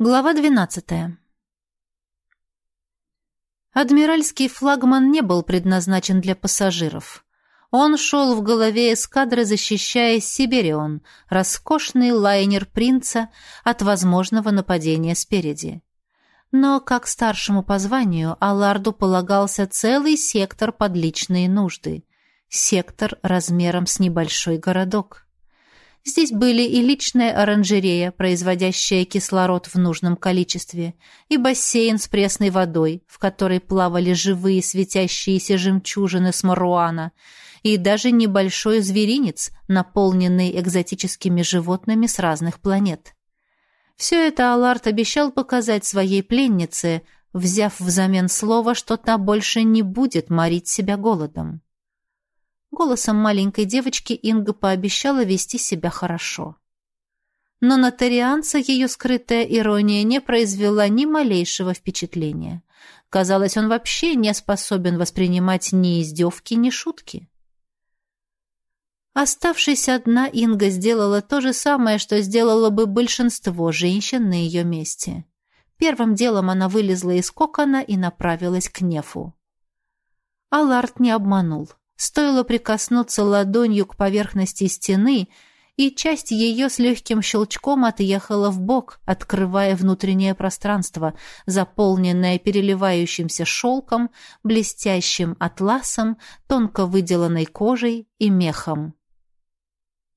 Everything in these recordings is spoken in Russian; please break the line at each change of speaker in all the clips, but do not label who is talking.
Глава 12. Адмиральский флагман не был предназначен для пассажиров. Он шел в голове эскадры, защищая Сибирион, роскошный лайнер принца от возможного нападения спереди. Но, как старшему по званию, Алларду полагался целый сектор под личные нужды. Сектор размером с небольшой городок. Здесь были и личная оранжерея, производящая кислород в нужном количестве, и бассейн с пресной водой, в которой плавали живые светящиеся жемчужины с маруана, и даже небольшой зверинец, наполненный экзотическими животными с разных планет. Все это Аларт обещал показать своей пленнице, взяв взамен слово, что та больше не будет морить себя голодом. Голосом маленькой девочки Инга пообещала вести себя хорошо. Но на Торианца ее скрытая ирония не произвела ни малейшего впечатления. Казалось, он вообще не способен воспринимать ни издевки, ни шутки. Оставшись одна, Инга сделала то же самое, что сделало бы большинство женщин на ее месте. Первым делом она вылезла из кокона и направилась к Нефу. Аларт не обманул. Стоило прикоснуться ладонью к поверхности стены, и часть ее с легким щелчком отъехала в бок, открывая внутреннее пространство, заполненное переливающимся шелком, блестящим атласом, тонко выделанной кожей и мехом.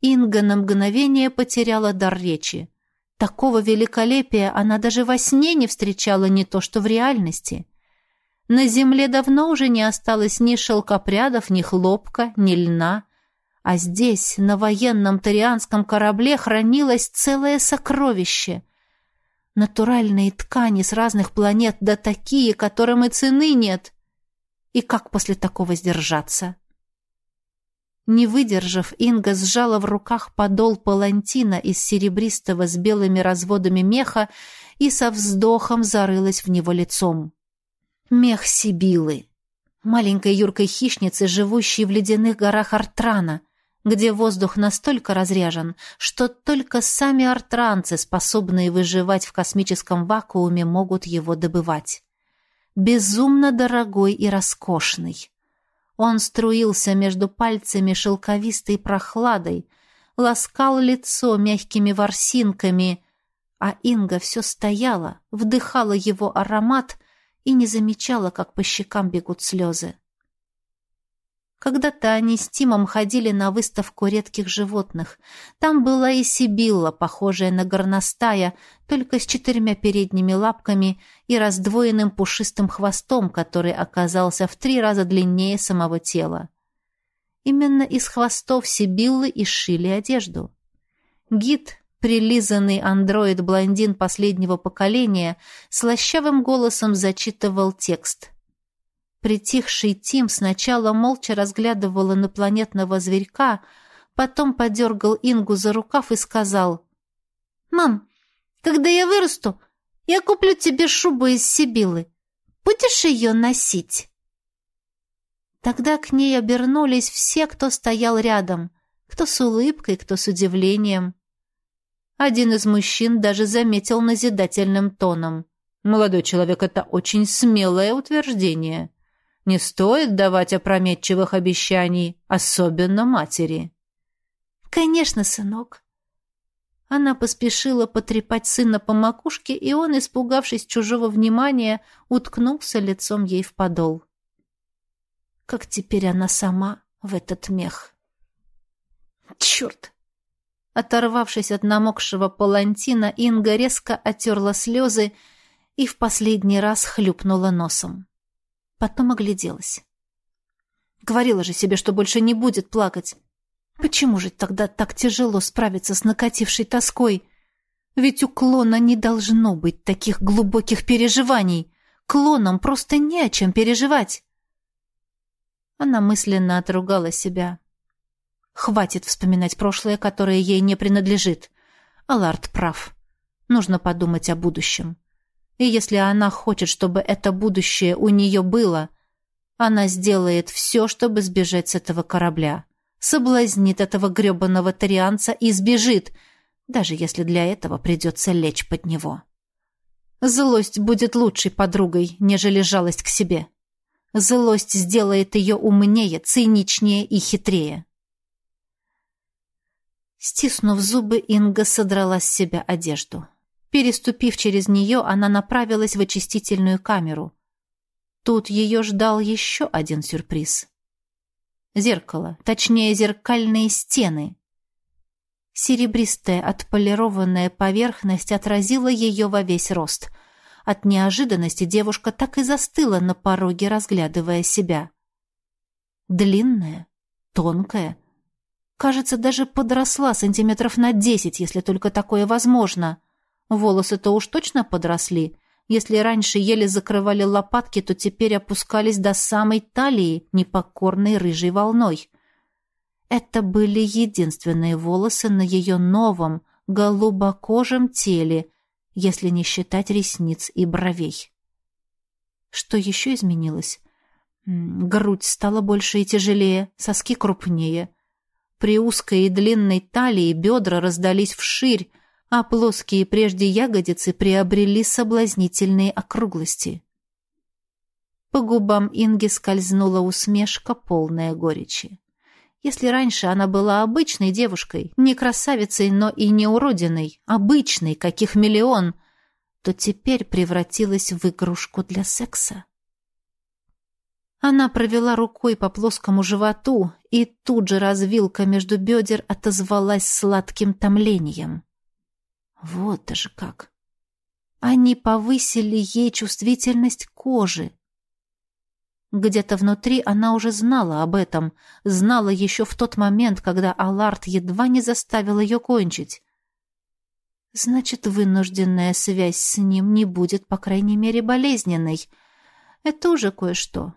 Инга на мгновение потеряла дар речи. Такого великолепия она даже во сне не встречала не то что в реальности. На земле давно уже не осталось ни шелкопрядов, ни хлопка, ни льна. А здесь, на военном тарианском корабле, хранилось целое сокровище. Натуральные ткани с разных планет, да такие, которым и цены нет. И как после такого сдержаться? Не выдержав, Инга сжала в руках подол палантина из серебристого с белыми разводами меха и со вздохом зарылась в него лицом. Мех Сибилы. Маленькой юркой хищницы, живущей в ледяных горах Артрана, где воздух настолько разряжен, что только сами артранцы, способные выживать в космическом вакууме, могут его добывать. Безумно дорогой и роскошный. Он струился между пальцами шелковистой прохладой, ласкал лицо мягкими ворсинками, а Инга все стояла, вдыхала его аромат — и не замечала, как по щекам бегут слезы. Когда-то они с Тимом ходили на выставку редких животных. Там была и Сибилла, похожая на горностая, только с четырьмя передними лапками и раздвоенным пушистым хвостом, который оказался в три раза длиннее самого тела. Именно из хвостов Сибиллы и сшили одежду. Гид, Прилизанный андроид-блондин последнего поколения слащавым голосом зачитывал текст. Притихший Тим сначала молча разглядывал инопланетного зверька, потом подергал Ингу за рукав и сказал «Мам, когда я вырасту, я куплю тебе шубу из Сибилы. Будешь ее носить?» Тогда к ней обернулись все, кто стоял рядом, кто с улыбкой, кто с удивлением. Один из мужчин даже заметил назидательным тоном. «Молодой человек, это очень смелое утверждение. Не стоит давать опрометчивых обещаний, особенно матери». «Конечно, сынок». Она поспешила потрепать сына по макушке, и он, испугавшись чужого внимания, уткнулся лицом ей в подол. Как теперь она сама в этот мех? «Черт!» Оторвавшись от намокшего палантина, Инга резко отерла слезы и в последний раз хлюпнула носом. Потом огляделась. Говорила же себе, что больше не будет плакать. Почему же тогда так тяжело справиться с накатившей тоской? Ведь у клона не должно быть таких глубоких переживаний. Клонам просто не о чем переживать. Она мысленно отругала себя. Хватит вспоминать прошлое, которое ей не принадлежит. Аларт прав. Нужно подумать о будущем. И если она хочет, чтобы это будущее у нее было, она сделает все, чтобы сбежать с этого корабля. Соблазнит этого гребаного тарианца и сбежит, даже если для этого придется лечь под него. Злость будет лучшей подругой, нежели жалость к себе. Злость сделает ее умнее, циничнее и хитрее. Стиснув зубы, Инга содрала с себя одежду. Переступив через нее, она направилась в очистительную камеру. Тут ее ждал еще один сюрприз. Зеркало, точнее, зеркальные стены. Серебристая отполированная поверхность отразила ее во весь рост. От неожиданности девушка так и застыла на пороге, разглядывая себя. Длинная, тонкая, кажется, даже подросла сантиметров на десять, если только такое возможно — Волосы-то уж точно подросли. Если раньше еле закрывали лопатки, то теперь опускались до самой талии непокорной рыжей волной. Это были единственные волосы на ее новом, голубокожем теле, если не считать ресниц и бровей. Что еще изменилось? Грудь стала больше и тяжелее, соски крупнее. При узкой и длинной талии бедра раздались вширь, а плоские прежде ягодицы приобрели соблазнительные округлости. По губам Инги скользнула усмешка, полная горечи. Если раньше она была обычной девушкой, не красавицей, но и не уродиной, обычной, каких миллион, то теперь превратилась в игрушку для секса. Она провела рукой по плоскому животу, и тут же развилка между бедер отозвалась сладким томлением. Вот даже как. Они повысили ей чувствительность кожи. Где-то внутри она уже знала об этом, знала еще в тот момент, когда Аларт едва не заставил ее кончить. Значит, вынужденная связь с ним не будет, по крайней мере, болезненной. Это уже кое-что.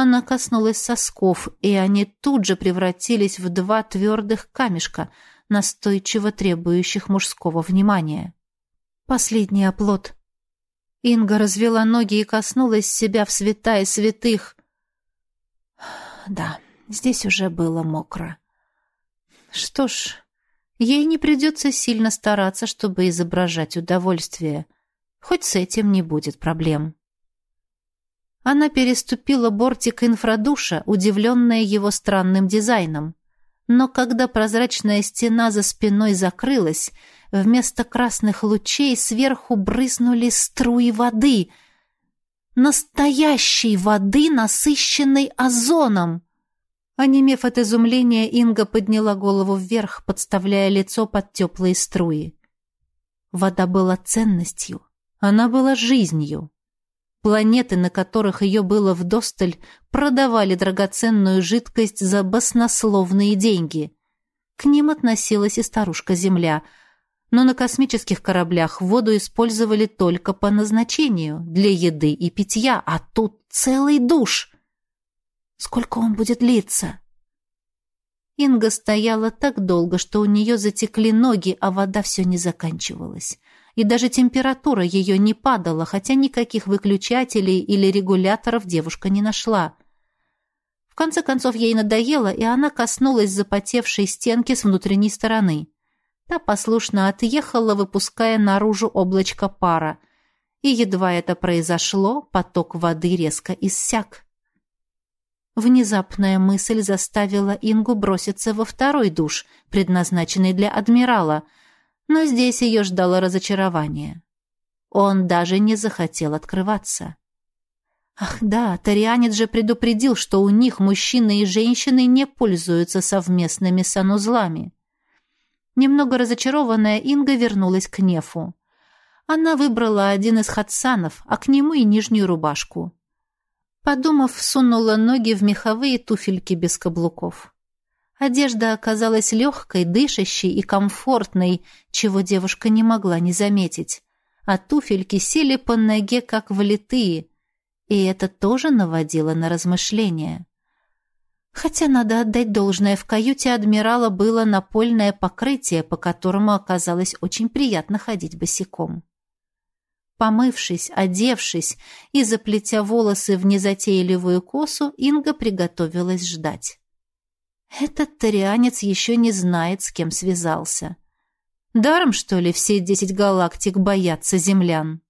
Она коснулась сосков, и они тут же превратились в два твердых камешка — настойчиво требующих мужского внимания. Последний оплот. Инга развела ноги и коснулась себя в святая святых. Да, здесь уже было мокро. Что ж, ей не придется сильно стараться, чтобы изображать удовольствие. Хоть с этим не будет проблем. Она переступила бортик инфрадуша, удивленная его странным дизайном. Но когда прозрачная стена за спиной закрылась, вместо красных лучей сверху брызнули струи воды. Настоящей воды, насыщенной озоном. Онемев от изумления, Инга подняла голову вверх, подставляя лицо под теплые струи. Вода была ценностью, она была жизнью. Планеты, на которых ее было вдосталь, продавали драгоценную жидкость за баснословные деньги. К ним относилась и старушка-Земля. Но на космических кораблях воду использовали только по назначению, для еды и питья, а тут целый душ. Сколько он будет длиться? Инга стояла так долго, что у нее затекли ноги, а вода все не заканчивалась и даже температура ее не падала, хотя никаких выключателей или регуляторов девушка не нашла. В конце концов ей надоело, и она коснулась запотевшей стенки с внутренней стороны. Та послушно отъехала, выпуская наружу облачко пара. И едва это произошло, поток воды резко иссяк. Внезапная мысль заставила Ингу броситься во второй душ, предназначенный для адмирала — но здесь ее ждало разочарование. Он даже не захотел открываться. Ах да, Тарианец же предупредил, что у них мужчины и женщины не пользуются совместными санузлами. Немного разочарованная Инга вернулась к Нефу. Она выбрала один из хатсанов, а к нему и нижнюю рубашку. Подумав, сунула ноги в меховые туфельки без каблуков. Одежда оказалась легкой, дышащей и комфортной, чего девушка не могла не заметить. А туфельки сели по ноге, как влитые, и это тоже наводило на размышления. Хотя, надо отдать должное, в каюте адмирала было напольное покрытие, по которому оказалось очень приятно ходить босиком. Помывшись, одевшись и заплетя волосы в незатейливую косу, Инга приготовилась ждать. Этот тарианец еще не знает, с кем связался. Даром, что ли, все десять галактик боятся землян?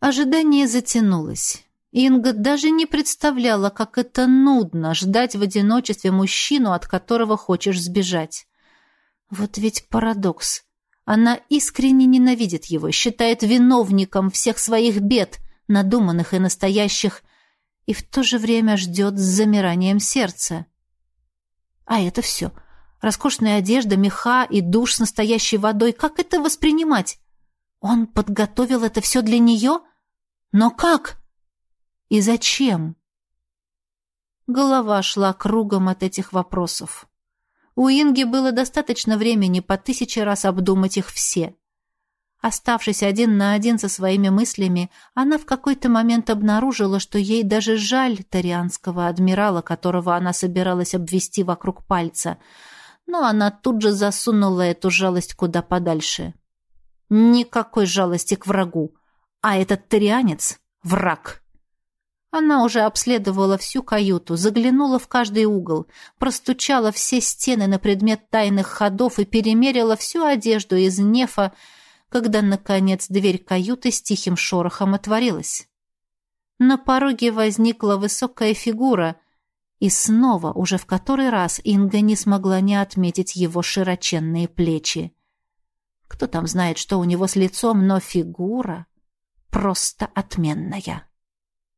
Ожидание затянулось. Инга даже не представляла, как это нудно ждать в одиночестве мужчину, от которого хочешь сбежать. Вот ведь парадокс. Она искренне ненавидит его, считает виновником всех своих бед, надуманных и настоящих, и в то же время ждет с замиранием сердца. А это все. Роскошная одежда, меха и душ с настоящей водой. Как это воспринимать? Он подготовил это все для нее? Но как? И зачем? Голова шла кругом от этих вопросов. У Инги было достаточно времени по тысяче раз обдумать их все. Оставшись один на один со своими мыслями, она в какой-то момент обнаружила, что ей даже жаль тарианского адмирала, которого она собиралась обвести вокруг пальца. Но она тут же засунула эту жалость куда подальше. Никакой жалости к врагу. А этот тарианец — враг. Она уже обследовала всю каюту, заглянула в каждый угол, простучала все стены на предмет тайных ходов и перемерила всю одежду из нефа, когда, наконец, дверь каюты с тихим шорохом отворилась. На пороге возникла высокая фигура, и снова, уже в который раз, Инга не смогла не отметить его широченные плечи. Кто там знает, что у него с лицом, но фигура просто отменная.